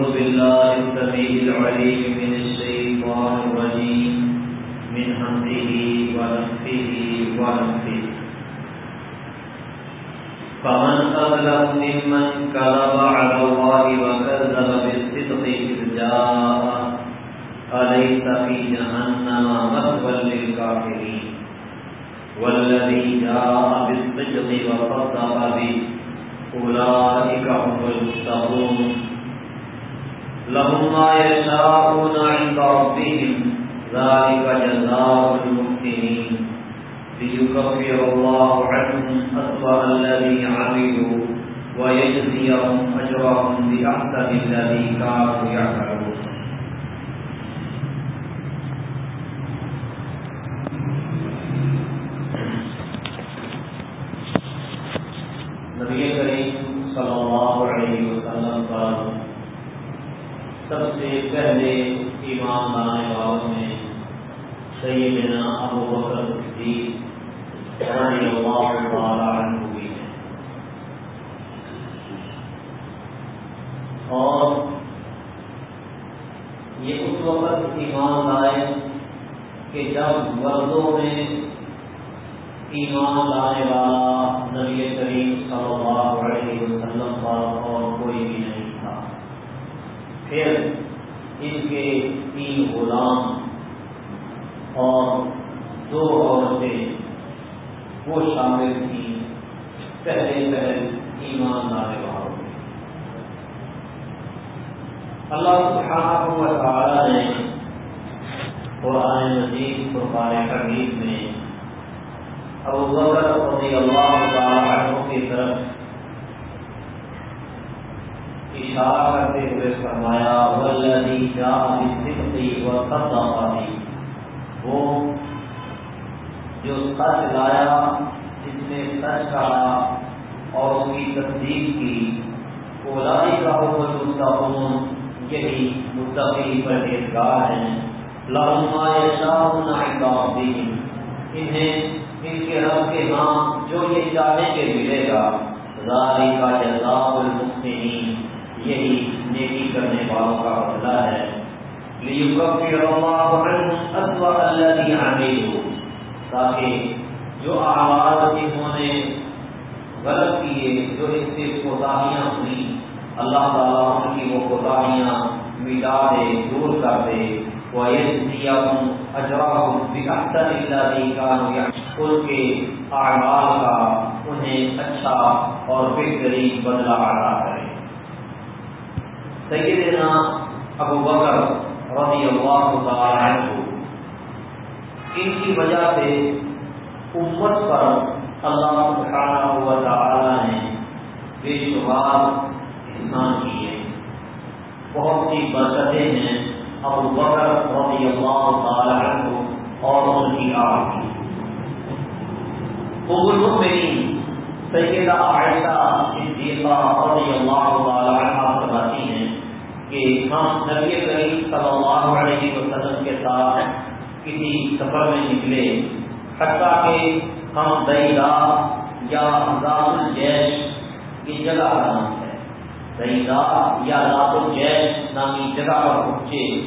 أعوذ بالله السميع العليم من الشيطان الرجيم، من همزه ونفخه ونفخه. فمن أظلم ممن كذب على الله وكذب بالصدق إذ جاء، أليس في جهنم مثوى للكافرين؟ والذي جاء بالصدق وصدق به، أولئك هم المتقون لهم ما يشاءون عند ربهم، ذلك جزاء المحسنين. ليكفر الله عنهم أسوأ الذي عملوا، ويجزيهم أجرهم بأحسن الذي كانوا يعملون. نبی کریم صلی اللہ علیہ وسلم پر سب سے پہلے ایمان لانے والوں میں سیدنا ابو بکر صدیق رضی اللہ تعالی عنہ بھی ہے اور یہ اس وقت ایمان لائے کہ جب مردوں میں ایمان لانے والا نبی کریم صلی اللہ علیہ وسلم پر اور کوئی بھی نہیں تھا۔ پھر ان کے تین غلام اور دو عورتیں وہ شامل تھیں۔ پہلے پہل ایمان لانے والوں میں۔ اللہ سبحانہ و تعالی نے قرآن مجید قرآن حمید میں ابو بکر رضی اللہ تعالی عنہ کی طرف اشارہ کرتے ہوئے فرمایا، والذی جاء بالصدق وصدق وہ جو سچ لایا، جس نے سچ کہا اور اس کی تصدیق کی۔ اولائی کا حکم مستقون یہی متقی پرہیزگار ہیں۔ لہما یشاءون عند انہیں ان کے رب کے نام جو یہ چاہیں گے ملے گا۔ ذالی کا جزاء المحسنین۔ یہی نیکی کرنے والوں کا بدلہ ہے۔ لیکفر اللہ عنہم اسوأ الذی عملوا۔ تاکہ جو اعمال انہوں نے غلط کیے، جو اس سے کوتاہیاں ہوئی اللہ تعالیٰ ان کی وہ کوتاہیاں مٹا دے، دور کر دے۔ ان کے اعمال کا انہیں اچھا اور بہترین بدلہ عطا کرے۔ سیدنا ابو بکر رضی اللہ تعالی عنہ ان کی وجہ سے امت پر اللہ سبحانہ و تعالی نے بے شمار احسان کیے۔ بہت سی برکتیں ہیں۔ ابو بکر رضی اللہ تعالی عنہ اور ان کی آپ کی المؤمنین سیدہ عائشہ صدیقہ رضی اللہ تعالی عنہ فرماتی ہیں کہ ہم نبی کریم صلی اللہ علیہ وسلم کے ساتھ کسی سفر میں نکلے۔ حتیٰ کہ ہم دیدا یا ذات الجیش کی جگہ کا نام ہے۔ دیدا یا ذات الجیش نامی جگہ پر پہنچے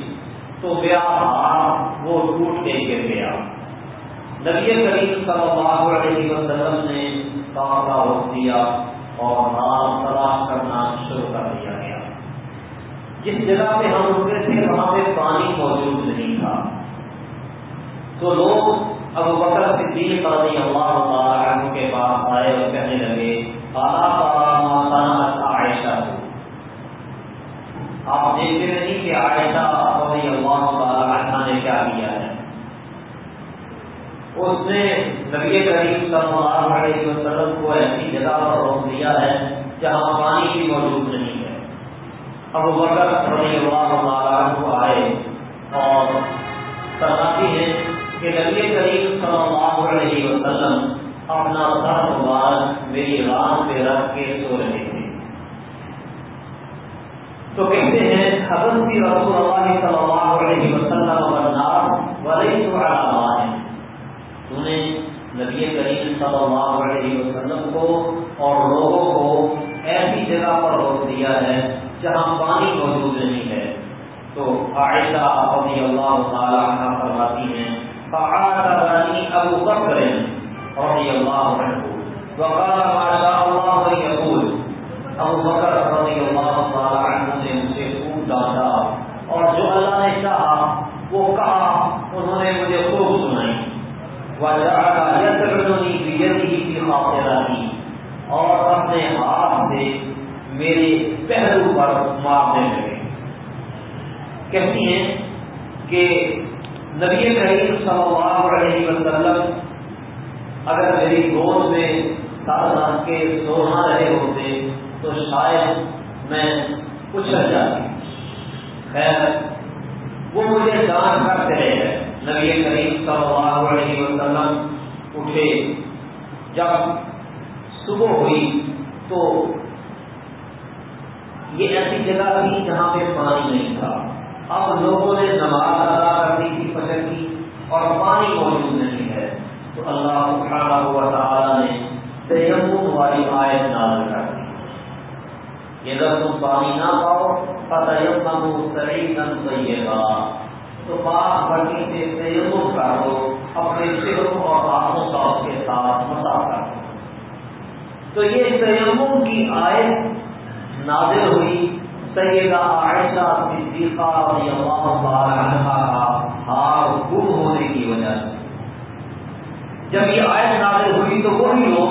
تو بیاہ وہ ٹوٹ کے گر گیا۔ نبی کریم صلی اللہ علیہ وسلم نے کام روک دیا اور نام تلاش کرنا شروع کر دیا گیا۔ جس جگہ پہ ہم رکے تھے، وہاں پہ پانی موجود نہیں تھا۔ تو لوگ اب بکر صدیق رضی اللہ تعالی عنہ کے پاس آئے اور کہنے لگے عائشہ. کو آپ دیکھتے نہیں کہ عائشہ رضی اللہ تعالی عنہ نے کیا کیا ہے۔ اس نے نبی کریم صلی اللہ علیہ وسلم کو ایسی جگہ پر روک دیا ہے جہاں پانی بھی موجود نہیں ہے۔ ابو بکر رضی اللہ تعالیٰ عنہ آئے اور فرماتی ہے کہ نبی کریم صلی اللہ علیہ وسلم اپنا سر مبارک میری ران پہ رکھ کے سو رہے تھے۔ تو کہتے ہیں، حضرت کی رسول اللہ صلی اللہ علیہ وسلم بنار ولی تو تو نے نبی کریم صلی اللہ علیہ وسلم کو اور لوگوں کو ایسی جگہ پر روک دیا ہے جہاں پانی موجود نہیں ہے۔ تو عائشہ رضی اللہ تعالیٰ عنہ فرماتی ہیں فعاتبنی ابو بکر رضی اللہ عنہ وقال ما شاء اللہ یقول ابو بکر رضی اللہ تعالیٰ عنہ نے مجھے خوب ڈانٹا اور جو اللہ نے چاہا وہ کہا، انہوں نے مجھے خوب سنائی. وجعل يدعوني بيده في خاطرتي. اور اپنے ہاتھ سے میرے پہلو پر مارنے لگے۔ کہتی ہیں کہ نبی کریم صلی اللہ علیہ وسلم اگر میری گود میں سر رکھ کے سونا رہے ہوتے تو شاید میں اچھل جاتی۔ خیر، وہ مجھے جان کر چلے گئے۔ نبی کریم صلی اللہ علیہ وسلم اٹھے۔ جب صبح ہوئی تو یہ ایسی جگہ تھی جہاں پہ پانی نہیں تھا۔ اب لوگوں نے نماز ادا کر دی تھی فجر کی اور پانی موجود نہیں ہے، تو اللہ سبحانہ تعالیٰ نے تیمم والی آیت نازل کر دی۔ کہ اگر تم پانی نہ پاؤ فتح صحیح نن تو پاک بڑی سے تیمم کر دو اپنے چہروں اور ہاتھوں کا اس کے ساتھ مسا کر۔ دو تو یہ تیمم کی آیت نازل ہوئی۔ سیدہ عائشہ صدیقہ رضی اللہ تعالی عنہ کا ہار گم ہونے کی وجہ سے۔ جب یہ آیت نازل ہوئی تو وہی لوگ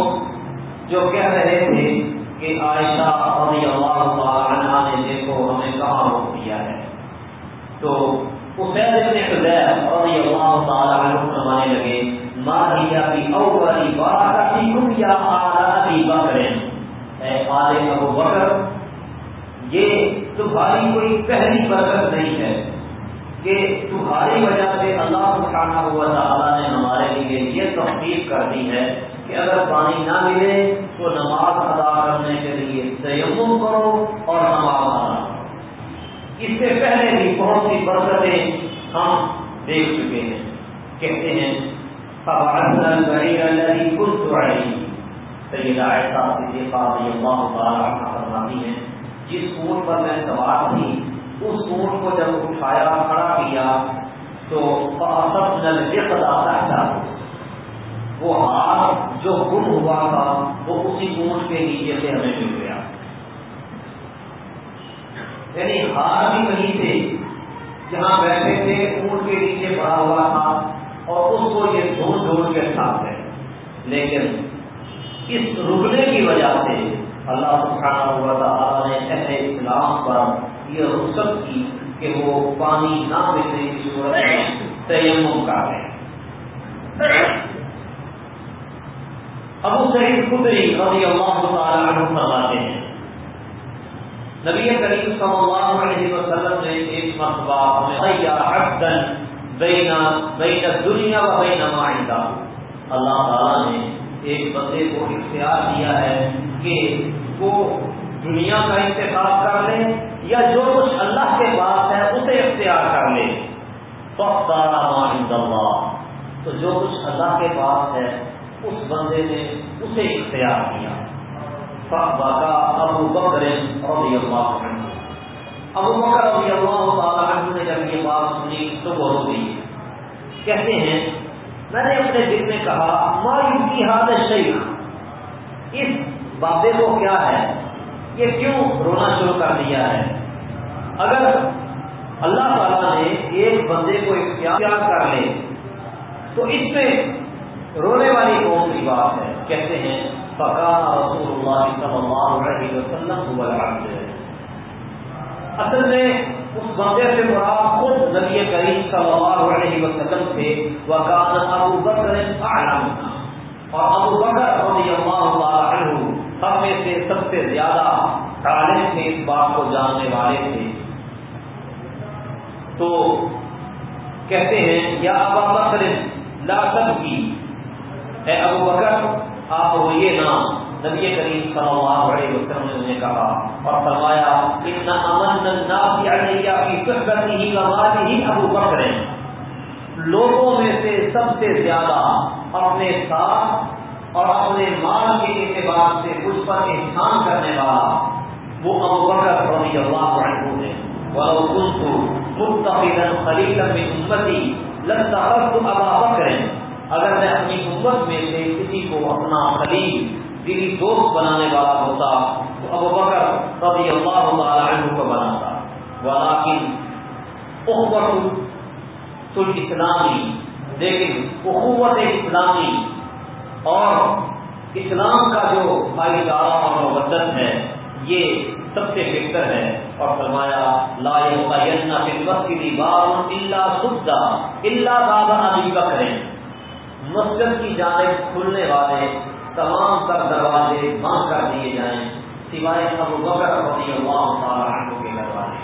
جو کہہ رہے تھے کہ عائشہ رضی اللہ تعالی عنہ نے دیکھو ہمیں کہاں روک دیا ہے۔ تو اسید ابن حذیف رضی اللہ تعالی عنہ فرمانے لگے، ما ہی ابی اولی بارکتکم یا آل ابی بکر؟ اے آل ابو بکر یہ تمہاری کوئی پہلی برکت نہیں ہے کہ تمہاری وجہ سے اللہ سبحانہ ہوا تعالیٰ نے ہمارے لیے یہ تفریح کر دی ہے کہ اگر پانی نہ ملے تو نماز ادا کرنے کے لیے تیمم کرو اور نماز ادا کرو۔ اس سے پہلے بھی بہت سی برکتیں ہم دیکھ چکے ہیں۔ کہتے ہیں سیدہ ایسا رضی اللہ تعالیٰ فرماتی ہیں جس اونٹ پر میں سوار تھی اس اونٹ کو جب اٹھایا، کھڑا کیا، تو وہ ہار جو گم ہوا تھا، وہ اسی اونٹ کے نیچے سے ہمیں مل گیا۔ یعنی ہار بھی کہیں سے جہاں بیٹھے تھے اونٹ کے نیچے پڑا ہوا تھا، اور اس کو یہ ڈھونڈ ڈھونڈ کے ساتھ ہے۔ لیکن اس رکنے کی وجہ سے اللہ سبحانہ ہوا تعالیٰ نے اہل اسلام پر یہ رخصت کی کہ وہ پانی نہ ملنے کی صورت میں تیمم کا ہے ابو سعید خدری رضی اللہ تعالیٰ عنہ فرماتے ہیں، نبی کریم صلی اللہ علیہ وسلم نے ایک مرتبہ حقن بین بین دنیا و بین ما اللہ تعالیٰ نے ایک بندے کو اختیار دیا ہے کہ وہ دنیا کا انتخاب کر لے یا جو کچھ اللہ کے پاس ہے اسے اختیار کر لے۔ اللہ تو جو کچھ اللہ کے پاس ہے، اس بندے نے اسے اختیار کیا۔ ابو بکر رضی اللہ عنہ ابو بکر رضی اللہ تعالیٰ عنہ نے جب یہ بات سنی تو وہ رو کہتے ہیں میں نے اپنے دل میں کہا مایو کی حادث شیخ اس بابے کو کیا ہے؟ یہ کیوں رونا شروع کر دیا ہے؟ اگر اللہ تعالیٰ نے ایک بندے کو اختیار کر لے، تو اس میں رونے والی کون سی بات ہے۔ کہتے ہیں فقان رسول اللہ صلی اللہ علیہ وسلم اصل میں اس بندے سے مراد خود نبی کریم صلی اللہ علیہ وسلم تھے، وکان ابو بکر اعلم. اور ابو بکر رضی اللہ تعالی عنہ سب میں سے سب سے زیادہ عالم تھے، اس بات کو جاننے والے تھے۔ تو کہتے ہیں، یا ابا بکر، لا سب کی اے ابو بکر، آپ روئیے نا۔ نبی کریم صلی اللہ علیہ وسلم نے انہیں کہا اور فرمایا اتنا امن الناس علیہ کی صحبت ہی ابو بکر لوگوں میں سے سب سے زیادہ اپنے ساتھ اور اپنے مال کے اعتبار سے اس پر احسان کرنے والا وہ ابو بکر رضی اللہ عنہ ہے۔ ولو كنت متخذا خليلا من امتي لاتخذت ابا بکر اگر میں اپنی امت میں سے کسی کو اپنا خلیل دلی دوست بنانے والا ہوتا، تو ابو بکر رضی اللہ تعالی عنہ کو بناتا۔ ولیکن اخوت الاسلامی، لیکن اخوت اسلامی اور اسلام کا جو بھائی دارا اور مبت ہے، یہ سب سے بہتر ہے۔ اور فرمایا، لا خدمت کی دیوار اللہ سدا اللہ بابا ابھی بکرے مسجد کی جانب کھلنے والے تمام تر دروازے بند کر دیے جائیں، سوائے ابو بکر رضی اللہ تعالیٰ عنہ کے دروازے۔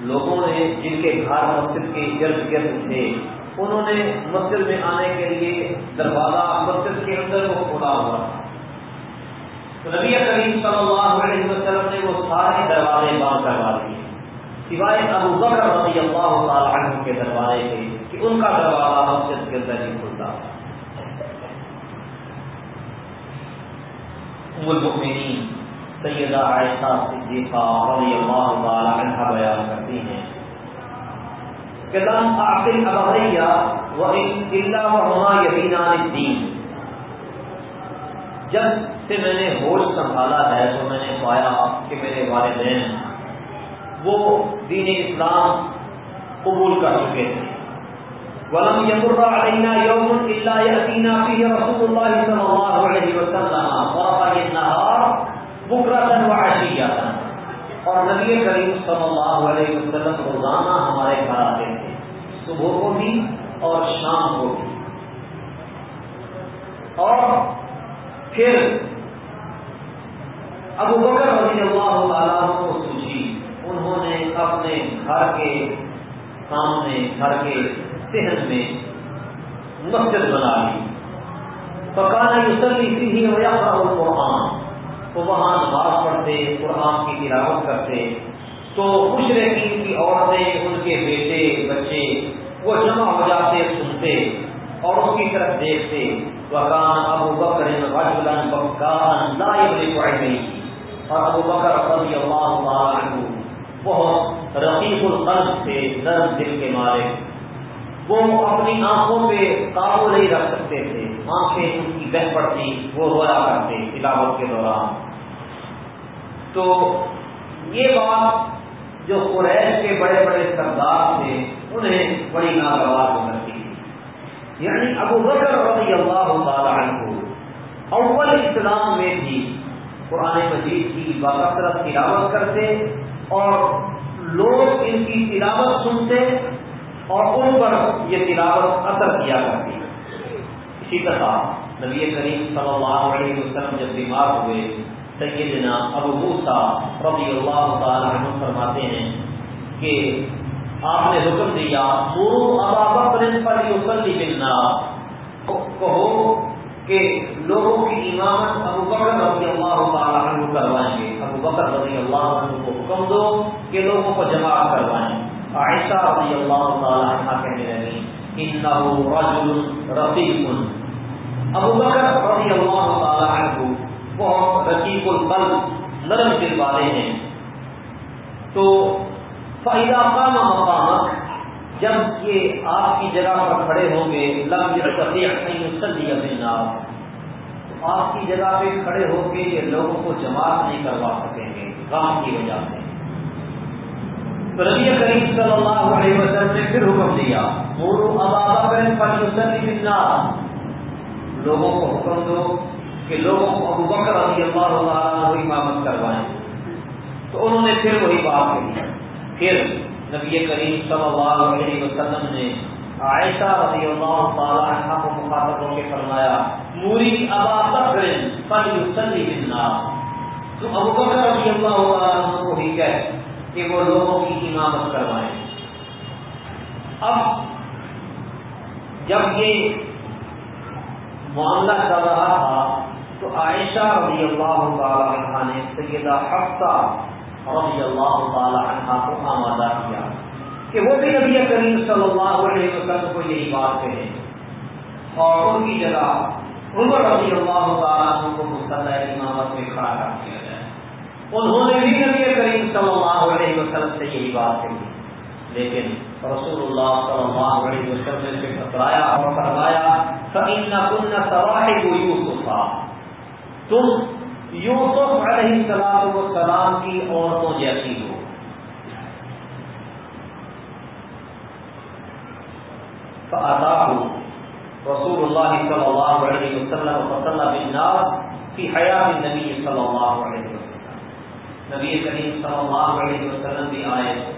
لوگوں نے جن کے گھر مسجد کے گرد گرد تھے، انہوں نے مسجد میں آنے کے لیے دروازہ مسجد کے اندر کو کھولا ہوا تھا۔ نبی کریم صلی اللہ علیہ وسلم نے وہ سارے دروازے بند کروا دیے۔ سوائے ابو بکر رضی اللہ تعالی عنہ کے دروازے کے کہ ان کا دروازہ مسجد کے اندر ہی کھلتا ام المؤمنین، سیدہ عائشہ صدیقہ رضی اللہ تعالی عنہ بیان کرتی ہیں۔ کہ لم اعقل ابغیہ و الا وهما یقینان الدین جب سے میں نے ہوش سنبھالا ہے تو میں نے پایا کہ میرے والدین، وہ دین اسلام قبول کر چکے تھے۔ ولم يمر علينا يوم الا ياتينا فيه رسول الله صلى الله عليه وسلم. طرف النهار بكره وعشيه اور نبی کریم صلی اللہ علیہ وسلم روزانہ ہمارے گھر آتے تھے. صبح کو بھی اور شام کو بھی. اور پھر ابو بکر رضی اللہ تعالیٰ کو سوچی، انہوں نے اپنے گھر کے سامنے، گھر کے صحت میں مسجد بنا لی پکانا یوسلی سی ہو یا قرآن تو وہاں نماز پڑھتے، قرآن کی تلاوت کرتے۔ تو خوش رہتی کی عورتیں، ان کے بیٹے، بچے، وہ جمع ہو جاتے، سنتے اور اس کی طرف دیکھتے۔ وکان ابو بکر رجلا بکان لا یملک عینیہ اور ابو بکر رضی اللہ تعالی عنہ بہت رقیق القلب سے نرم دل کے مارے وہ اپنی آنکھوں پہ قابو نہیں رکھ سکتے تھے۔ آنکھیں ان کی بہ پڑتی، وہ رویا کرتے تلاوت کے دوران۔ تو یہ بات جو قریش کے بڑے بڑے سردار تھے، انہیں بڑی ناگوار ہو کرتی تھی۔ یعنی ابو بکر رضی اللہ تعالی عنہ اول اسلام میں بھی قرآن مجید کی باکثرت تلاوت کرتے اور لوگ ان کی تلاوت سنتے اور ان پر یہ تلاوت اثر کیا کرتی ہے۔ اسی طرح نبی کریم صلی اللہ علیہ وسلم جب بیمار ہوئے سیدنا ابو موسا رضی اللہ تعالی عنہ فرماتے ہیں کہ آپ نے حکم دیا مورو ابا بکر پر یوسلی ملنا کہو کہ لوگوں کی امامت ابو بکر رضی اللہ تعالیٰ عنہ کروائیں گے۔ ابو بکر رضی اللہ عنہ کو حکم دو کہ لوگوں کو جمع کروائیں۔ عائشہ رضی اللہ تعالیٰ عنہ کہنے لگی انہو رجل رفیق. ابو بکر رضی اللہ تعالیٰ عنہ بہت رقیق القلب نرم دل والے ہیں تو فائدہ قام مقامک جب یہ آپ کی جگہ پر کھڑے ہوں گے، لم یہ آپ کی جگہ پہ کھڑے ہو کے یہ لوگوں کو جماعت نہیں کروا سکیں گے کام کی وجہ سے۔ تو نبی کریم صلی اللہ علیہ وسلم نے پھر حکم دیا مورو لوگوں کو حکم دو کہ لوگوں کو ابو بکر رضی اللہ تعالیٰ امامت کروائیں۔ تو انہوں نے پھر وہی بات کہی۔ پھر نبی کریم صلی اللہ علیہ وسلم نے عائشہ رضی اللہ تعالی عنہ کو مخاطب ہو کے فرمایا، موری ابا بکر فلیصلی بالناس تو ابو بکر رضی اللہ تعالی عنہ کو ہی کہے کہ وہ لوگوں کی امامت کروائیں۔ اب جب یہ معاملہ چل رہا تھا، تو عائشہ رضی اللہ تعالی عنہ نے سیدہ حفصہ رضی اللہ تعالی عنہ کو آمادہ کیا کہ وہ بھی نبی کریم صلی اللہ علیہ وسلم کو یہی بات کہے۔ اور ان کی جگہ عمر رضی اللہ تعالیٰ عنہ کو مسلح امامت میں کھڑا کر دیا۔ انہوں نے بھی نبی کریم صلی اللہ علیہ وسلم سے یہی بات کہی۔ لیکن رسول اللہ صلی اللہ علیہ وسلم سے ٹکرایا اور فرمایا، فإن كن صواحب یوسف تم یوسف علیہ السلام والسلام کی عورتوں جیسی ہو۔ فأتاه رسول الله صلى الله عليه وسلم وصلى بالناس في حياة النبي صلى الله عليه وسلم نبی کریم صلی اللہ علیہ وسلم بھی آئے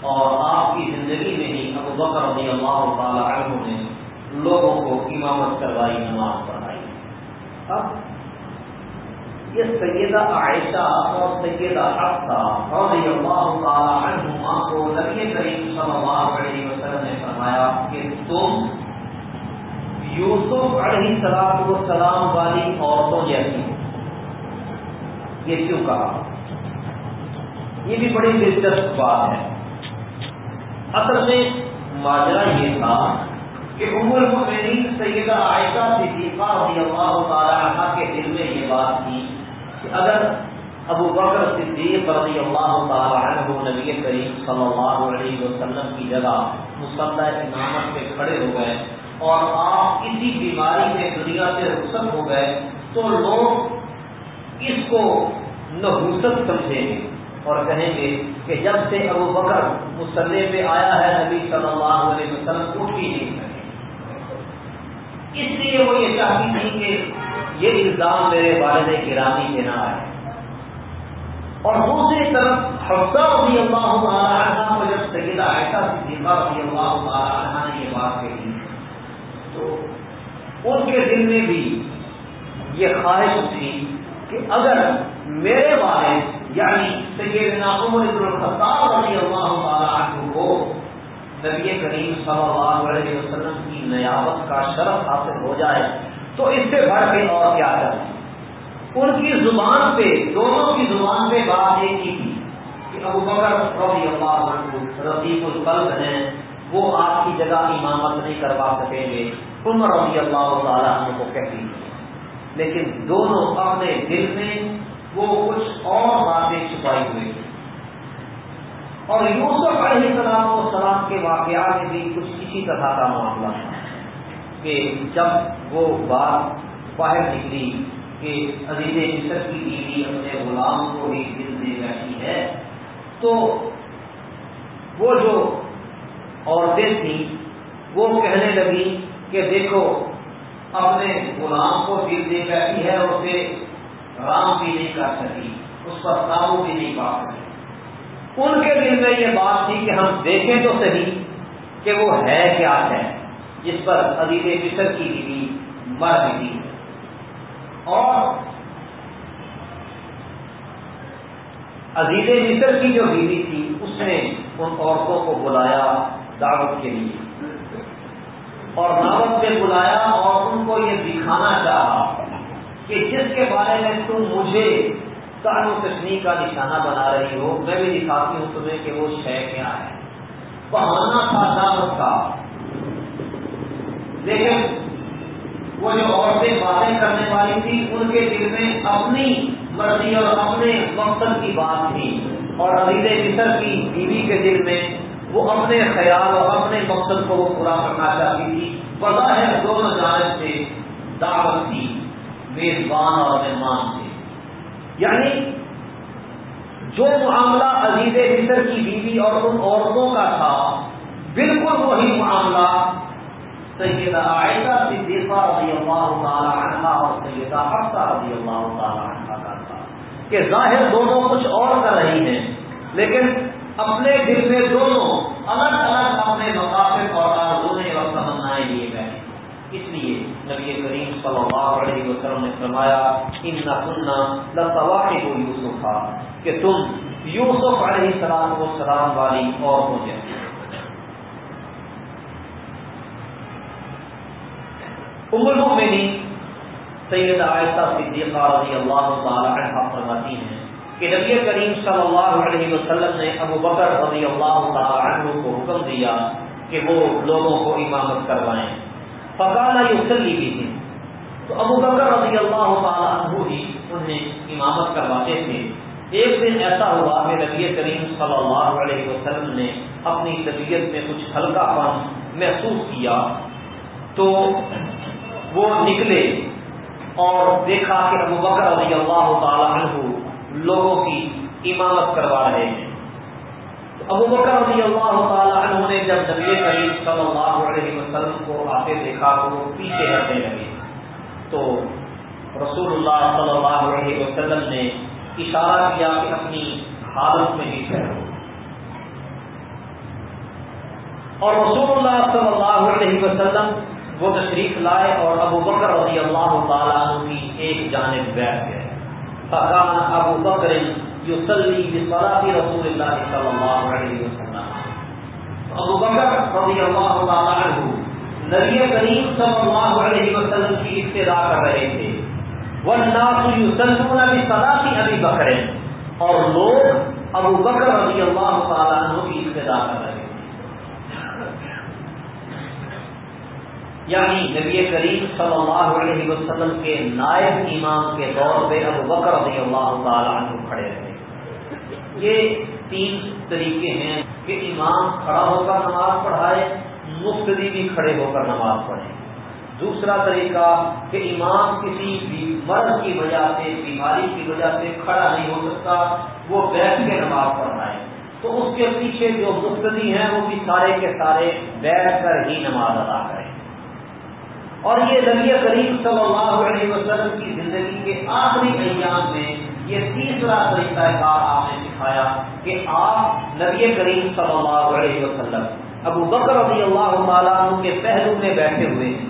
اور آپ کی زندگی میں ہی ابو بکر رضی اللہ تعالی عنہ نے لوگوں کو امامت کروائی، نماز پڑھائی۔ اب یہ سیدہ عائشہ اور سیدہ حفصہ رضی اللہ تعالی عنہما کو نبی کریم صلی اللہ علیہ وسلم نے فرمایا کہ تم یوسف علیہ السلام و سلام والی عورتوں جیسی ہو۔ یہ کیوں کہا؟ یہ بھی بڑی دلچسپ بات ہے۔ اصل میں ماجرا یہ تھا کہ عمر المؤمنین سیدہ عائشہ صدیقہ رضی اللہ تعالی عنہ کے دل میں یہ بات تھی کہ اگر ابو بکر صدیق رضی اللہ تعالی عنہ نبی کریم صلی اللہ علیہ وسلم کی جگہ مسلح امامت پہ کھڑے ہو گئے اور آپ کسی بیماری میں دنیا سے رخصت ہو گئے تو لوگ اس کو نحوست سمجھیں گے۔ اور کہیں گے کہ جب سے ابو بکر مسلح پہ آیا ہے، نبی صلی اللہ علیہ وسلم اٹھ ہی نہیں سکے۔ اس لیے وہ یہ چاہتی تھی کہ یہ الزام میرے والد گرامی کے نہ آئے۔ اور دوسری طرف حفظہ رضی اللہ عنہ کو جب سیدہ عائشہ صدیقہ رضی اللہ عنہ نے یہ بات کہی، تو ان کے دل میں بھی یہ خواہش تھی کہ اگر میرے والد یعنی سیدنا عمر بن الخطاب رضی اللہ تعالیٰ عنہ کو نبی کریم صلی اللہ علیہ وسلم کی نیابت کا شرف حاصل ہو جائے تو اس سے بڑھ کے اور کیا کریں ان کی زبان پہ، دونوں کی زبان پہ بات ایک ہی تھی کہ ابو بکر رضی اللہ عنہ رفیق القلب ہیں، وہ آپ کی جگہ امامت نہیں کروا سکیں گے۔ عمر رضی اللہ تعالیٰ عنہ کو کہتی لیکن دونوں اپنے دل میں وہ کچھ اور باتیں چھپائی ہوئی تھی اور یوسف علیہ السلام و کے واقعات میں بھی کچھ اسی طرح کا معاملہ تھا کہ جب وہ بات باہر نکلی کہ عزیز مصر کی بیوی اپنے غلام کو ہی دل دے بیٹھی ہے، تو وہ جو عورتیں تھیں، وہ کہنے لگی کہ دیکھو، اپنے غلام کو دل دے بیٹھی ہے اور اسے رام بھی نہیں کر سکی اس پر قابو بھی نہیں پا سکی ان کے دل میں یہ بات تھی کہ ہم دیکھیں تو صحیح کہ وہ ہے کیا ہے، جس پر عزیز مصر کی بیوی مر گئی اور عزیز مصر کی جو بیوی تھی، اس نے ان عورتوں کو بلایا دعوت کے لیے۔ اور دعوت پہ بلایا اور ان کو یہ دکھانا چاہا کہ جس کے بارے میں تم مجھے تان تشنی کا نشانہ بنا رہی ہو، میں بھی دکھاتی ہوں تمہیں کہ وہ شے کیا ہے۔ بہانا تھا دعوت کا۔ لیکن وہ جو عورتیں باتیں کرنے والی تھی ان کے دل میں اپنی مرضی اور اپنے مقصد کی بات تھی۔ اور عزیز مصر کی بیوی کے دل میں وہ اپنے خیال اور اپنے مقصد کو وہ پورا کرنا چاہتی تھی۔ بظاہر دونوں جانب سے دعوت تھی، میزبان اور مہمان تھے۔ یعنی جو معاملہ عزیز مصر کی بیوی اور ان عورتوں کا تھا، بالکل وہی معاملہ سیدہ عائشہ صدیقہ رضی اللہ تعالی عنہ اور سیدہ حفصہ رضی اللہ تعالی عنہ کا تھا کہ ظاہر دونوں کچھ اور کر رہی ہیں، لیکن اپنے دل میں دونوں الگ الگ اپنے مقاصد اور اور تمنائیں لیے گئے اس لیے نبی کریم صلی اللہ علیہ وسلم نے فرمایا ان نہ سننا یوسف کہ تم یوسف علیہ السلام و سلام والی اور ہو جائے۔ ام المؤمنین سید عائشہ صدیقہ رضی اللہ تعالی عنہ فرماتی ہیں کہ نبی کریم صلی اللہ علیہ وسلم نے ابو بکر رضی اللہ تعالی عنہ کو حکم دیا کہ وہ لوگوں کو امامت کروائیں۔ فقالا یوسلی بھی تھی تو ابو بکر رضی اللہ تعالی عنہ ہی انہیں امامت کرواتے تھے۔ ایک دن ایسا ہوا کہ نبی کریم صلی اللہ علیہ وسلم نے اپنی طبیعت میں کچھ ہلکا پن محسوس کیا۔ تو وہ نکلے اور دیکھا کہ ابو بکر رضی اللہ تعالی عنہ لوگوں کی امامت کروا رہے ہیں۔ ابو بکر رضی اللہ تعالی عنہ نے جب نبی کریم صلی اللہ علیہ وسلم کو آتے دیکھا تو وہ پیچھے ہٹنے لگے۔ تو رسول اللہ صلی اللہ علیہ وسلم نے اشارہ کیا کہ اپنی حالت میں ہی ٹھہرو۔ اور رسول اللہ صلی اللہ علیہ وسلم وہ تشریف لائے اور ابو بکر رضی اللہ تعالیٰ عنہ کی ایک جانب بیٹھ گئے۔ فکان ابو بکر یوسلی بصلاتی رسول اللہ صلی اللہ علیہ وسلم. ابو بکر رضی اللہ تعالیٰ عنہ نبی کریم صلی اللہ علیہ وسلم کی ابتدا کر رہے تھے. ابھی بکرے اور لوگ ابو بکر رضی اللہ تعالیٰ عنہ کی ابتدا کر رہے تھے. یعنی نبی کریم صلی اللہ علیہ وسلم کے نائب امام کے دور پہ ابو بکر رضی اللہ تعالیٰ عنہ کھڑے رہے یہ تین طریقے ہیں کہ امام کھڑا ہو کر نماز پڑھائے مفتدی بھی کھڑے ہو کر نماز پڑھے۔ دوسرا طریقہ کہ امام کسی مرض کی وجہ سے، بیماری کی وجہ سے کھڑا نہیں ہو سکتا، وہ بیٹھ کے نماز پڑھائے۔ تو اس کے پیچھے جو مقتدی ہیں، وہ بھی سارے کے سارے بیٹھ کر ہی نماز ادا کریں۔ اور یہ نبی کریم صلی اللہ علیہ وسلم کی زندگی کے آخری ایام میں یہ تیسرا طریقہ کار آپ نے سکھایا کہ آپ نبی کریم صلی اللہ علیہ وسلم ابو بکر رضی اللہ تعالیٰ کے پہلو میں بیٹھے ہوئے ہیں۔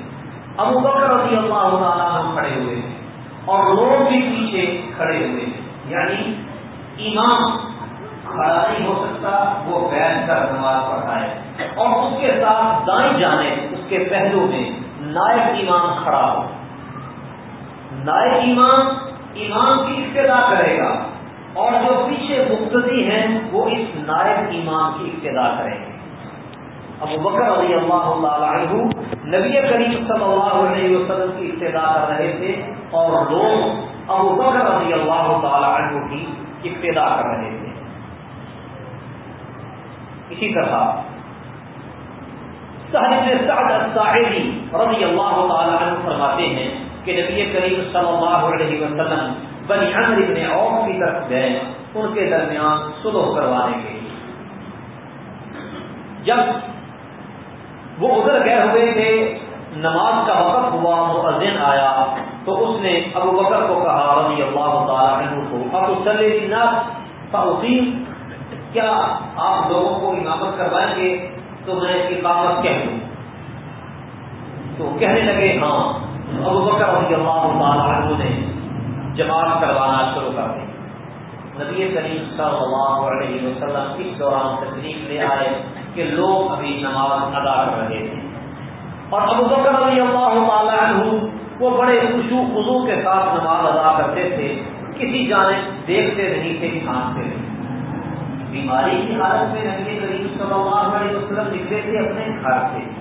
ابو بکر رضی اللہ تعالیٰ کھڑے ہوئے ہیں۔ اور لوگ بھی پیچھے کھڑے ہوئے ہیں۔ یعنی امام کھڑا نہیں ہو سکتا، وہ بیٹھ کر نماز پڑھائے اور اس کے ساتھ دائیں جانے اس کے پہلو میں نائب امام کھڑا ہو۔ نائب امام امام کی ابتدا کرے گا۔ اور جو پیچھے مقتدی ہیں، وہ اس نائب امام کی ابتدا کریں گے۔ ابو بکر علی اللہ تعالیٰ عنہ نبی کریم صلی اللہ علیہ وسلم کی ابتدا کر رہے تھے اور لوگ ابو بکر علی اللہ تعالیٰ عنہ کی ابتدا کر رہے تھے۔ اسی طرح رضی اللہ تعالیٰ عنہ فرماتے ہیں کہ نبی کریم صلی اللہ علیہ وسلم بنی عمر ابن عوف کی طرف گئے، ان کے درمیان سلو کروانے کے لیے جب وہ ادھر گئے ہوئے تھے، نماز کا وقت ہوا، مؤذن آیا، تو اس نے ابو بکر کو کہا، رضی اللہ تعالیٰ عنہ کو اب اسلیم کیا آپ لوگوں کو امامت کروائیں گے؟ تو میں اقامت کہہ دوں۔ تو کہنے لگے ہاں۔ ابو بکر رضی اللہ تعالیٰ عنہ نے جماعت کروانا شروع کر دی۔ نبی کریم صلی اللہ علیہ وسلم اس دوران تشریف لے آئے کہ لوگ ابھی نماز ادا کر رہے تھے۔ اور ابو بکر علی اللہ تعالیٰ عنہ وہ بڑے خوشو خزو کے ساتھ نماز ادا کرتے تھے، کسی جانب دیکھتے نہیں تھے کھانتے نہیں۔ بیماری کی حالت میں نبی کریم صلی اللہ علیہ وسلم نکلے تھے اپنے گھر سے۔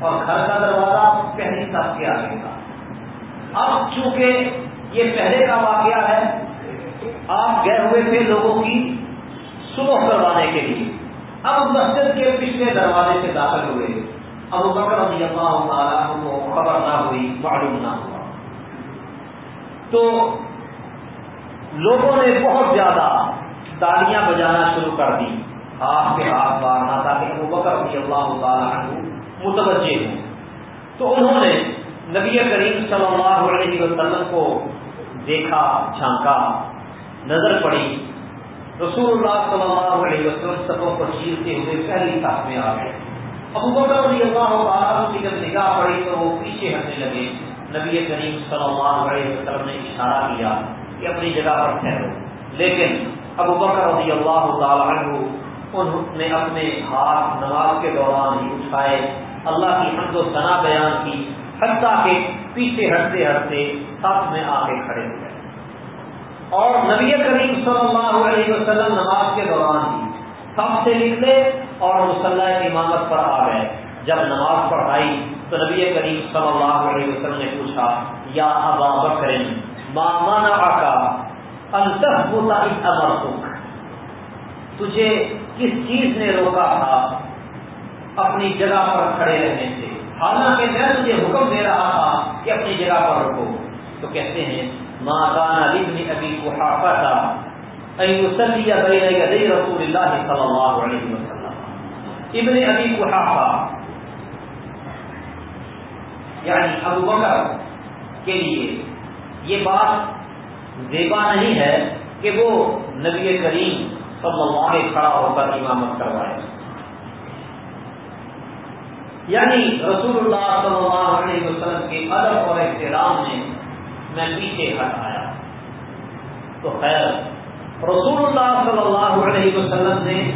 اور گھر کا دروازہ پہلی سب کے آگے تھا۔ اب چونکہ یہ پہلے کا واقعہ ہے، آپ گئے ہوئے تھے لوگوں کی صبح کروانے کے لیے۔ اب مسجد کے پچھلے دروازے سے داخل ہوئے۔ اب بکر رضی اللہ تعالیٰ کو خبر نہ ہوئی، معلوم نہ ہوا۔ تو لوگوں نے بہت زیادہ تالیاں بجانا شروع کر دی۔ ہاتھ کے ہاتھ مارنا تاکہ ابو بکر رضی اللہ تعالیٰ عنہ متوجہ ہوں۔ تو انہوں نے نبی کریم صلی اللہ علیہ وسلم کو دیکھا، جھانکا، نظر پڑی۔ رسول اللہ صلی اللہ علیہ وسلم سبوں کو چیرتے ہوئے پہلی ساتھ میں آ گئے۔ ابو بکر رضی اللہ تعالیٰ کی جب نگاہ پڑی تو وہ پیچھے ہٹنے لگے۔ نبی کریم صلی اللہ علیہ وسلم نے اشارہ کیا کہ اپنی جگہ پر ٹھہرو۔ لیکن ابو بکر رضی اللہ تعالیٰ عنہ انہوں نے اپنے ہاتھ نماز کے دوران ہی اٹھائے۔ اللہ کی حمد و ثنا بیان کی۔ حتیٰ کہ پیچھے ہٹتے ہٹتے ساتھ میں آ کے کھڑے ہوئے اور نبی کریم صلی اللہ علیہ وسلم نماز کے دوران ہی سب سے نکلے اور مسلح امامت پر آ گئے۔ جب نماز پڑھائی تو نبی کریم صلی اللہ علیہ وسلم نے پوچھا، یا ابا بکر ماما آکا انتخ ہوتا امر تجھے کس چیز نے روکا تھا اپنی جگہ پر کھڑے رہنے سے؟ حالانکہ میں تجھے حکم دے رہا تھا کہ اپنی جگہ پر رکو تو کہتے ہیں ماں کانا ابن ابھی کو حافظ تھا رسول اللہ صلی اللہ علیہ وسلم. ابن ابی قحافہ یعنی ابو بکر کے لیے یہ بات زیبا نہیں ہے کہ وہ نبی کریم صلی اللہ علیہ کھڑا ہو کر امامت کروائے۔ یعنی رسول اللہ صلی اللہ علیہ وسلم کے ادب اور احترام میں میں پیچھے ہٹ آیا۔ تو خیر، رسول اللہ صلی اللہ علیہ وسلم نے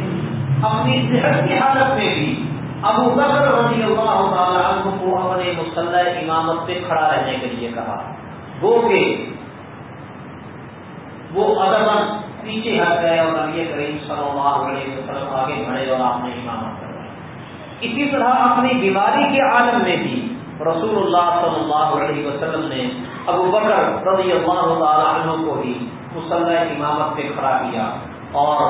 اپنی صحت کی حالت میں بھی ابو بکر رضی اللہ تعالیٰ عنہ کو اپنے مسلح امامت پہ کھڑا رہنے کے لیے کہا۔ وہ کہ وہ ادب پیچھے ہٹ گئے اور نبی کریم صلی اللہ علیہ وسلم آگے بڑھے اور آپ نے امامت اسی طرح اپنی بیماری کے عالم میں بھی رسول اللہ صلی اللہ علیہ وسلم نے ابو بکر رضی اللہ تعالیٰ عنہ کو ہی مسلح امامت پہ کھڑا کیا اور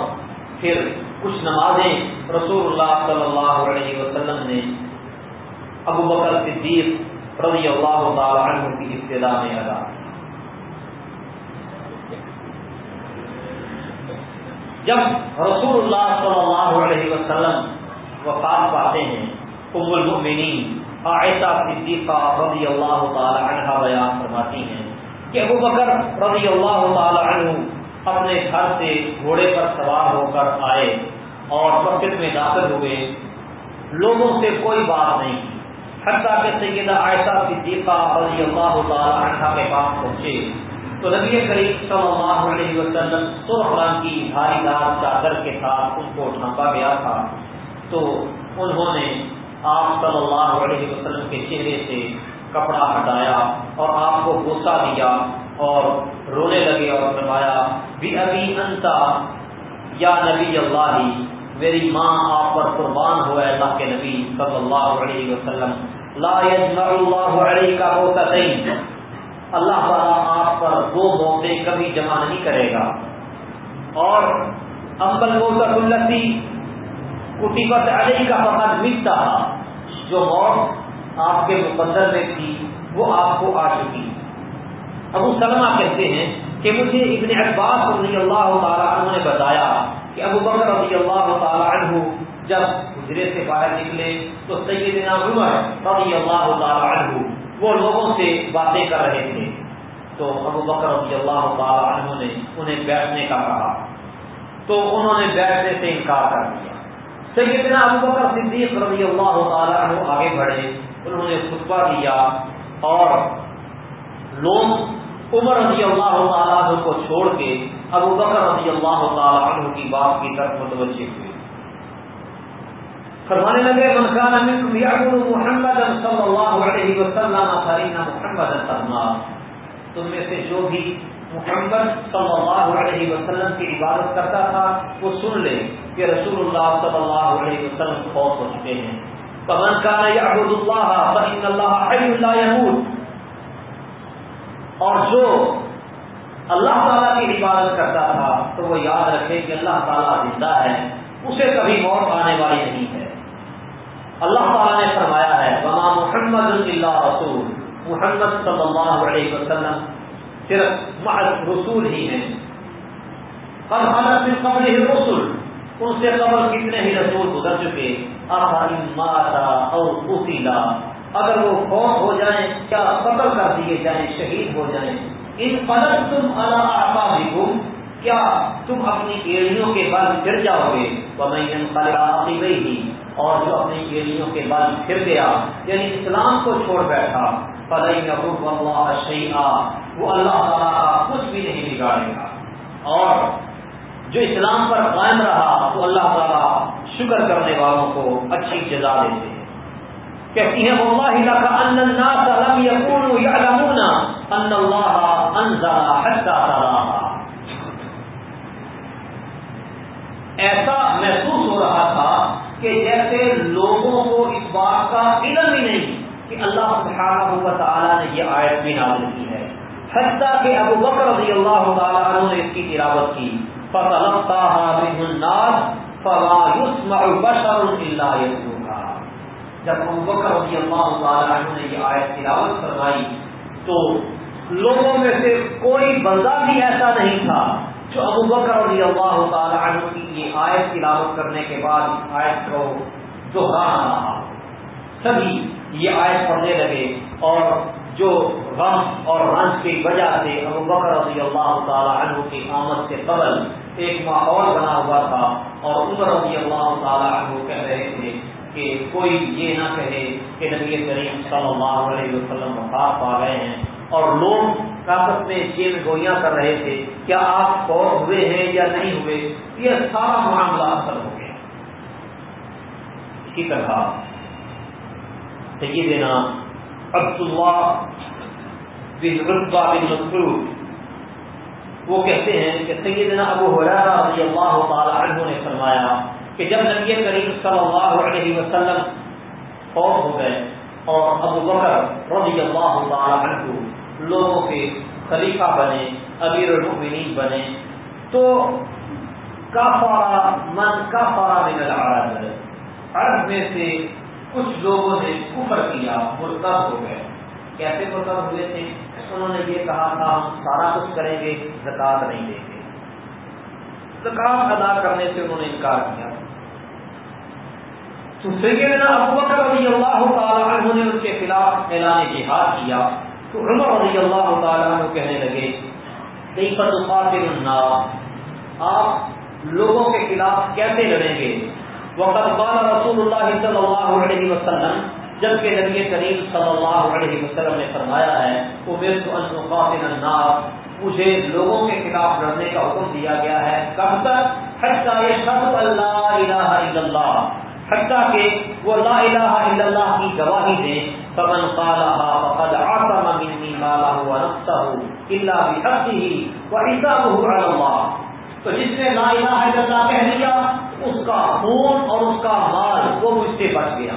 پھر کچھ نمازیں رسول اللہ صلی اللہ علیہ وسلم نے ابو بکر صدیق رضی اللہ تعالی عنہ کی ابتدا میں ادا جب رسول اللہ صلی اللہ علیہ وسلم وفات پاتے ہیں۔ ام المؤمنین، عائشہ صدیقہ رضی اللہ تعالی عنہ بیان فرماتی ہیں کہ ابو بکر رضی اللہ تعالی عنہ اپنے گھر سے گھوڑے پر سوار ہو کر آئے اور مسجد میں داخل ہوئے لوگوں سے کوئی بات نہیں کی۔ حتیٰ کہ سیدہ عائشہ صدیقہ رضی اللہ تعالی عنہ کے پاس پہنچے۔ تو نبی کریم صلی اللہ علیہ وسلم سرخ رنگ کی بھاری دار چادر کے ساتھ ان کو ڈھانپا گیا تھا۔ تو انہوں نے آپ صلی اللہ علیہ وسلم کے چہرے سے کپڑا ہٹایا اور آپ کو غصہ دیا اور رونے لگے اور فرمایا بھی ابھی انتا یا نبی اللہ، میری ماں آپ پر قربان ہو اللہ کے نبی صلی اللہ علیہ وسلم۔ لا یجمع اللہ علیہ کا ہوتا نہیں اللہ تعالیٰ آپ پر دو موقع کبھی جمع نہیں کرے گا۔ اور امبل موسف التی کٹیبت علیہ کا فقط مٹتا جو موت آپ کے مقدر میں تھی، وہ آپ کو آ چکی۔ ابو سلمہ کہتے ہیں کہ مجھے ابن عباس رضی اللہ تعالیٰ عنہ نے بتایا کہ ابو بکر رضی اللہ تعالیٰ عنہ جب گزرے سے باہر نکلے تو سیدنا عمر رضی اللہ تعالیٰ عنہ وہ لوگوں سے باتیں کر رہے تھے۔ تو ابو بکر رضی اللہ تعالیٰ عنہ نے انہیں بیٹھنے کا کہا۔ تو انہوں نے بیٹھنے سے انکار کر دیا۔ سیدنا ابو بکر صدیق رضی اللہ تعالیٰ عنہ آگے بڑھے، انہوں نے خطبہ دیا اور لوگ عمر رضی اللہ تعالیٰ عنہ کو چھوڑ کے ابو بکر رضی اللہ تعالیٰ عنہ کی بات کی طرف متوجہ ہوئے۔ فرمانے لگے منقان محمد صلی اللہ علیہ وسلم محمد تم میں سے جو بھی محمد صلی اللہ علیہ وسلم کی عبادت کرتا تھا، وہ سن لے۔ کہ رسول اللہ صلی اللہ علیہ وسلم فوت ہو چکے ہیں۔ پمن کا اللہ اللہ اور جو اللہ تعالیٰ کی عبادت کرتا تھا، تو وہ یاد رکھے کہ اللہ تعالیٰ زندہ ہے، اسے کبھی موت آنے والی نہیں ہے۔ اللہ تعالیٰ نے فرمایا ہے بما محمد اللہ رسول۔ محمد صلی اللہ علیہ وسلم صرف محض رسول ہی ہیں۔ قبل حالت قبل رسول ان سے قبل کتنے ہی رسول گزر چکے ماتا اور اسیلا اگر وہ فوت ہو جائیں، کیا قتل کر دیے جائیں، شہید ہو جائیں۔ ان پلک تم اللہ کیا تم اپنی ایڑیوں کے بل پھر جاؤ گے وہ میں گئی تھی اور جو اپنی ایڑیوں کے بل پھر گیا یعنی اسلام کو چھوڑ بیٹھا پلئی اللہ شعیٰ وہ اللہ تعالیٰ کا کچھ بھی نہیں بگاڑے گا۔ اور جو اسلام پر قائم رہا تو اللہ تعالیٰ شکر کرنے والوں کو اچھی جزا دیتے ہیں۔ کہتی ہیں، واللہ لك ان الناس لم يكونوا يعلمون ان الله انزل حتى تراها ایسا محسوس ہو رہا تھا کہ جیسے لوگوں کو اس بات کا علم ہی نہیں کہ اللہ سبحانہ و تعالی نے یہ آیت بھی نازل کی ہے۔ حتیٰ کہ ابو بکر رضی اللہ تعالیٰ عنہ نے اس کی تلاوت کی۔ جب ابو بکر رضی اللہ تعالیٰ عنہ نے یہ آیت تلاوت فرمائی تو لوگوں میں سے کوئی بندہ بھی ایسا نہیں تھا جو ابو بکر رضی اللہ تعالیٰ عنہ کی یہ آیت تلاوت کرنے کے بعد اس آیت کو دوہرانا رہا۔ سبھی یہ آیت پڑھنے لگے اور جو غم اور رنج کی وجہ سے ابو بکر رضی اللہ تعالیٰ عنہ کی آمد سے قبل ایک ماحول بنا ہوا تھا اور عمر رضی اللہ تعالیٰ عنہ کہہ رہے تھے کہ کوئی یہ نہ کہے کہ نبی کریم صلی اللہ علیہ وسلم وفات پا گئے ہیں اور لوگ کاپس میں چین گوئیاں کر رہے تھے، کیا آپ فوت ہوئے ہیں یا نہیں ہوئے؟ یہ سارا معاملہ اثر ہو گیا۔ اسی طرح سیدنا عبد اللہ بن رتبہ بن مسعود وہ کہتے ہیں کہ سیدنا ابو حرارہ رضی اللہ تعالی عنہ نے فرمایا کہ جب نبی کریم صلی اللہ علیہ وسلم فوت ہو گئے اور ابو بکر رضی اللہ تعالی عنہ لوگوں کے خلیفہ بنے، امیر المؤمنین بنے، تو کافارا من کافارا من العرب، عرب میں سے کچھ لوگوں نے کفر کیا، مرتب ہو گئے۔ کیسے مرتب ہوئے تھے؟ انہوں نے یہ کہا تھا ہم سارا کچھ کریں گے، زکات نہیں دیں گے۔ زکات ادا کرنے سے انہوں نے انکار کیا۔ تو سیدنا ابو بکر رضی اللہ تعالیٰ عنہ نے ان کے خلاف اعلان جہاد کیا۔ تو عمر رضی اللہ تعالیٰ عنہ کہنے لگے کئی پر الناس آپ لوگوں کے خلاف کیسے لڑیں گے؟ وقت قال رسول اللہ صلی اللہ علیہ وسلم جبکہ نبی کریم صلی اللہ علیہ وسلم نے فرمایا ہے الناس مجھے لوگوں کے خلاف لڑنے کا حکم دیا گیا ہے۔ کب تک؟ اللہ الہ الا اللہ۔ حتیٰ کہ وہ لا الہ الا اللہ کی گواہی دیں فمن قالها فقد عصم مني ماله ونفسه الا بحقه وحسابه على الله۔ تو جس نے لا الہ الا اللہ کہہ دیا، اس کا خون اور اس کا مال وہ مجھ سے بچ گیا۔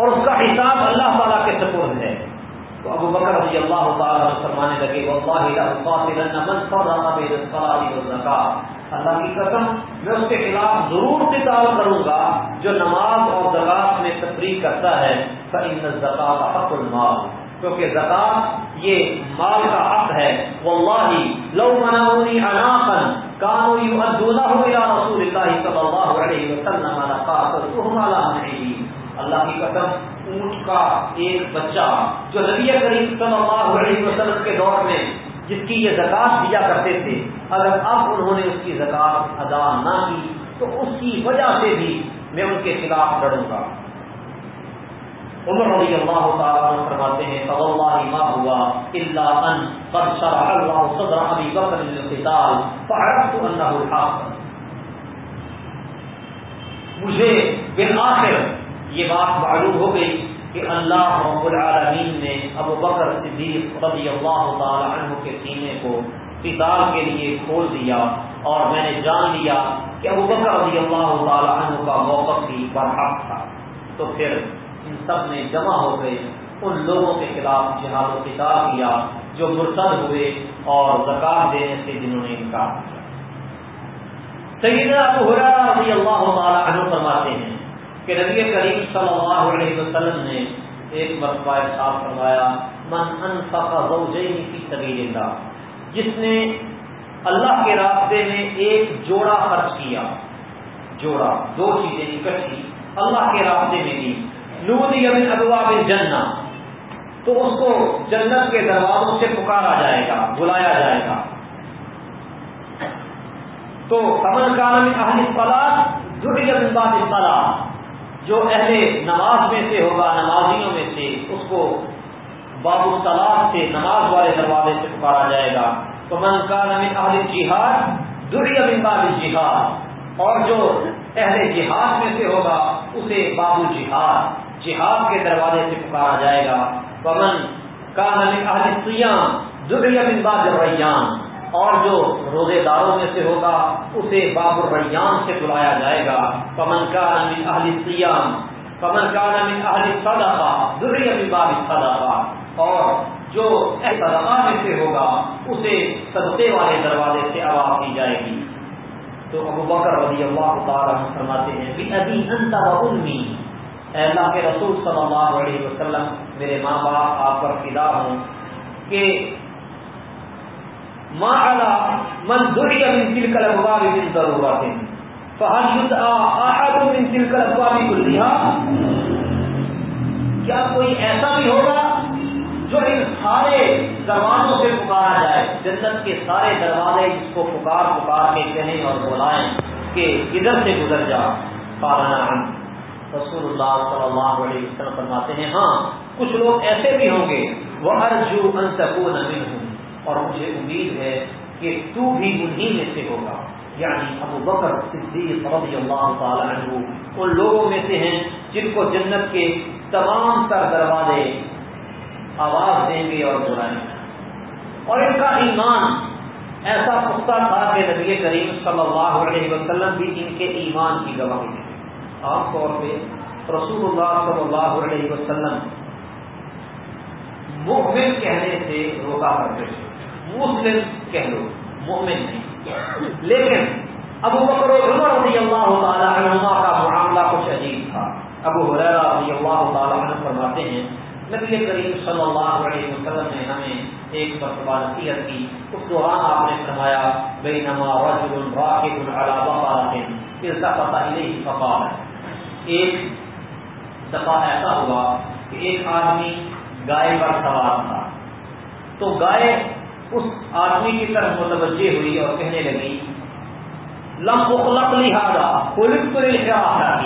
اور اس کا حساب اللہ تعالیٰ کے سپرد ہے۔ تو ابو بکر رضی اللہ تعالیٰ فرمانے لگے اللہ کی قسم، میں اس کے خلاف ضرور کتاب کروں گا جو نماز اور زکات میں تفریح کرتا ہے۔ زکات حق المال۔ کیونکہ زکات یہ مال کا حق ہے۔ واللہ لو منعونی عناقا کانو یؤدونہ الى رسول اللہ صلی اللہ علیہ وسلم لقاتلتهم على منعه اللہ کی قسم اونٹ کا ایک بچہ جو نبی کریم صلی اللہ علیہ وسلم کے دور میں جس کی یہ زکات دیا کرتے تھے، اگر اب انہوں نے اس کی زکات ادا نہ کی، تو اس کی وجہ سے بھی میں ان کے خلاف لڑوں گا۔ عمر رضی اللہ تعالیٰ فرماتے ہیں تو اللہ ما ہوا الا ان قد شرح اللہ صدر ابی بکر للقتال فعرفت انه الحق. مجھے بالآخر یہ بات معلوم ہو گئی کہ اللہ رب العالمین نے ابو بکر صدیق رضی اللہ تعالی عنہ کے سینے کو قتال کے لیے کھول دیا اور میں نے جان لیا کہ ابو بکر رضی اللہ تعالی عنہ کا موقف بھی برحق تھا۔ تو پھر ان سب نے جمع ہو گئے ان لوگوں کے خلاف جہاد و قتال کیا جو مرتد ہوئے اور زکات دینے سے جنہوں نے انکار کیا۔ سیدنا ابو حرارہ رضی اللہ تعالی کہ نبی کریم صلی اللہ علیہ وسلم نے ایک مرتبہ صاف کروایا من انفق زوجین فی سبیل اللہ جس نے اللہ کے راستے میں ایک جوڑا خرچ کیا، جوڑا، دو چیزیں اکٹھی اللہ کے راستے میں دی۔ نودی ابن ابواب جنہ تو اس کو جنت کے دروازوں سے پکارا جائے گا، بلایا جائے گا۔ تو کمل کالم اہل فلاح جڑی ابن باد فلاح جو اہل نماز میں سے ہوگا، نمازیوں میں سے، اس کو باب الطلاق سے نماز والے دروازے سے پکارا جائے گا۔ تو من کا نمین اہل جہاد دری باب جہاد اور جو اہل جہاد میں سے ہوگا، اسے باب الجہاد، جہاد کے دروازے سے پکارا جائے گا۔ پمن کا نمین اہل سیام دری باب ریان اور جو روزے داروں میں سے ہوگا، اسے باب الریان سے بلایا جائے گا۔ پمن کا نام اہل سیام پمن کا نام اہل صدقہ ضروری ابھی باب صدقہ اور جو صدقہ میں سے ہوگا، اسے صدقے والے دروازے سے آواز دی جائے گی۔ تو ابو بکر رضی اللہ تعالیٰ فرماتے ہیں بھی ابھی انتا امی۔ اے اللہ کے رسول صلی اللہ علیہ وسلم، میرے ماں باپ، آپ پر فدا ہوں کہ ماں من من تلك الابواب من ضرورات فهل يدعى احد من تلك الابواب كلها کیا کوئی ایسا بھی ہوگا جو ان سارے دروازوں سے پکارا جائے؟ جنت کے سارے دروازے جس کو پکار پکار کے کہیں اور بلائیں کہ ادھر سے گزر جا۔ پارانا رسول اللہ صلی اللہ علیہ وسلم فرماتے ہیں ہاں کچھ لوگ ایسے بھی ہوں گے وہ ارجو ان سکون ہوں اور مجھے امید ہے کہ تو بھی انہی میں سے ہوگا۔ یعنی ابو بکر صدیق رضی اللہ تعالی عنہ، ان لوگوں میں سے ہیں جن کو جنت کے تمام تر دروازے آواز دیں گے اور بلائیں گے۔ اور ان کا ایمان ایسا پختہ تھا کہ نبی کریم صلی اللہ علیہ وسلم بھی ان کے ایمان کی گواہی دے عام طور پہ رسول اللہ صلی اللہ علیہ وسلم مؤمن کہنے سے روکا کرتے تھے۔ مسلم کہہ لو، مؤمن نہیں۔ لیکن ابو بکر عمر رضی اللہ تعالیٰ عنہ کا معاملہ کچھ عجیب تھا۔ ابو حریرہ رضی اللہ تعالیٰ عنہ فرماتے ہیں، نبی کریم صلی اللہ علیہ وسلم نے ہمیں ایک مرتبہ نصیحت کی، اس دوران آپ نے فرمایا بے نما رجل راکب علی بقرۃ التفت الیہ فقال۔ ایک دفعہ ایسا ہوا کہ ایک آدمی گائے پر سوار تھا۔ تو گائے اس آدمی کی طرف متوجہ ہوئی اور کہنے لگی، لم اخلق لہذا خلقت للحراثہ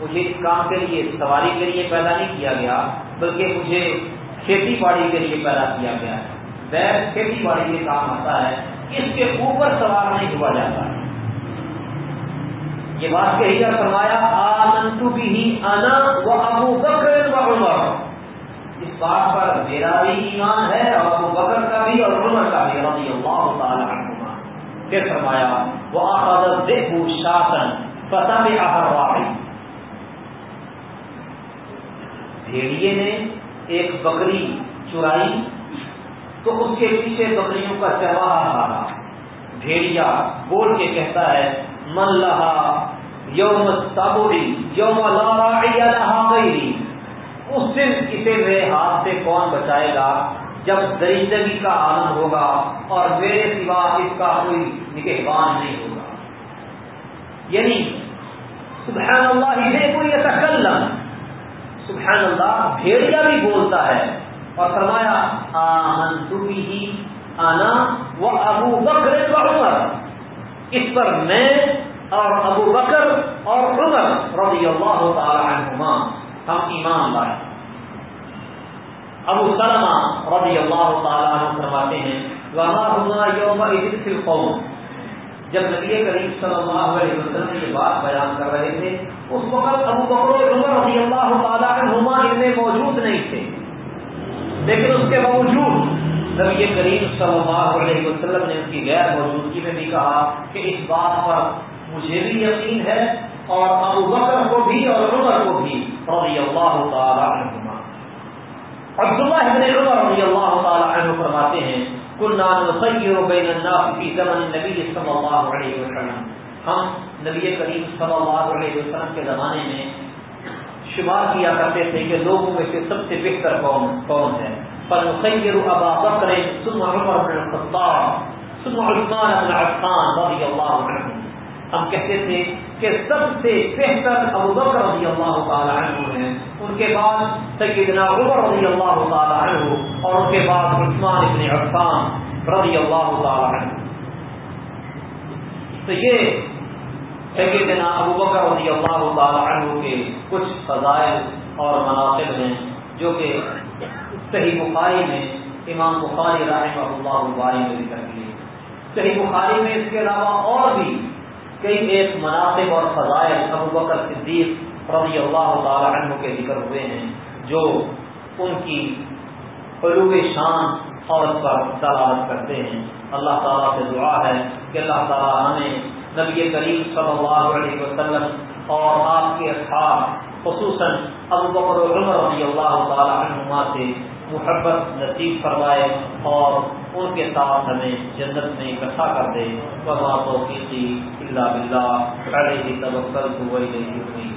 مجھے اس کام کے لیے، سواری کے لیے پیدا نہیں کیا گیا، بلکہ مجھے کھیتی باڑی کے لیے پیدا کیا گیا۔ ہے بیل کھیتی باڑی کے کام آتا ہے، اس کے اوپر سوار نہیں ہوا جاتا۔ ہے یہ بات کہی اور فرمایا آنندو بھی ہی آنا وہ ابو بکر و عمر۔ بات پر میرا بھی ایمان ہے اور ابو بکر کا بھی اور عمر کا بھی، رضی اللہ تعالی عنہما۔ پھر فرمایا وہ آخذ دیکھو شاسن فتح آہر واحد بھیڑیے نے ایک بکری چرائی، تو اس کے پیچھے بکریوں کا چواہا مارا۔ بھیڑیا بول کے کہتا ہے، من لہا یوم تابوری یوم لا لہا گئی اس دن اسے میرے ہاتھ سے کون بچائے گا جب درندگی کا آنند ہوگا اور میرے سوا اس کا کوئی نگہبان نہیں ہوگا؟ یعنی سبحان اللہ ہی کوئی ایسا کل سبحان اللہ بھیڑیا بھی بولتا ہے اور فرمایا آمن ہی آنا وہ ابو بکر و عمر۔ اس پر میں اور ابو بکر اور عمر رضی اللہ تعالی عنہما۔ ہم ایمان لائے ابو سلمہ رضی اللہ تعالی عنہ فرماتے ہیں وہاں ہما یوم فی القوم جب نبی کریم صلی اللہ علیہ وسلم یہ بات بیان کر رہے تھے، اس وقت ابو بکر عمر رضی اللہ تعالیٰ عنہما ان میں موجود نہیں تھے۔ لیکن اس کے باوجود نبی کریم صلی اللہ علیہ وسلم نے ان کی غیر موجودگی میں بھی کہا کہ اس بات پر مجھے بھی یقین ہے اور ابو بکر کو بھی اور عمر کو بھی رضی اللہ تعالیٰ عنہما۔ عبداللہ ابن عمر رضی اللہ تعالیٰ عنہ فرماتے ہیں كنا نخير بين الناس في زمن النبي صلى الله عليه وسلم. ہم نبی کریم صلی اللہ علیہ وسلم کے زمانے میں شمار کیا کرتے تھے کہ لوگوں میں سے سب سے بہتر کون کون ہے۔ پر نخیر ابا بکر ثم عمر بن الخطاب ثم عثمان بن عفان رضی اللہ عنہ۔ ہم کہتے تھے کہ سب سے بہتر ابو بکر رضی اللہ تعالی عنہ ہیں۔ ان کے بعد سیدنا عمر رضی اللہ تعالی عنہ اور ان کے بعد عثمان ابن عفان رضی اللہ تعالی عنہ۔ تو یہ سیدنا ابو بکر رضی اللہ تعالی عنہ کے کچھ فضائل اور مناسب ہیں، جو کہ صحیح بخاری میں امام بخاری رحمہ اللہ باری میں ذکر کیے۔ صحیح بخاری میں اس کے علاوہ اور بھی کئی ایک مناسب اور فضائل ابو بکر صدیق رضی اللہ تعالی عنہ کے ذکر ہوئے ہیں، جو ان کی قلوب شان اور پر دلالت کرتے ہیں۔ اللہ تعالیٰ سے دعا ہے کہ اللہ تعالیٰ ہمیں نبی کریم صلی اللہ علیہ وسلم اور آپ کے اصحاب، خصوصاً ابو بکر عمر رضی اللہ تعالی عنہما سے محبت نصیب فرمائے اور ان کے ساتھ ہمیں جنت میں اکٹھا کر دے۔ بابا توفیقی اللہ بلّہ علیہ توکل ہوئی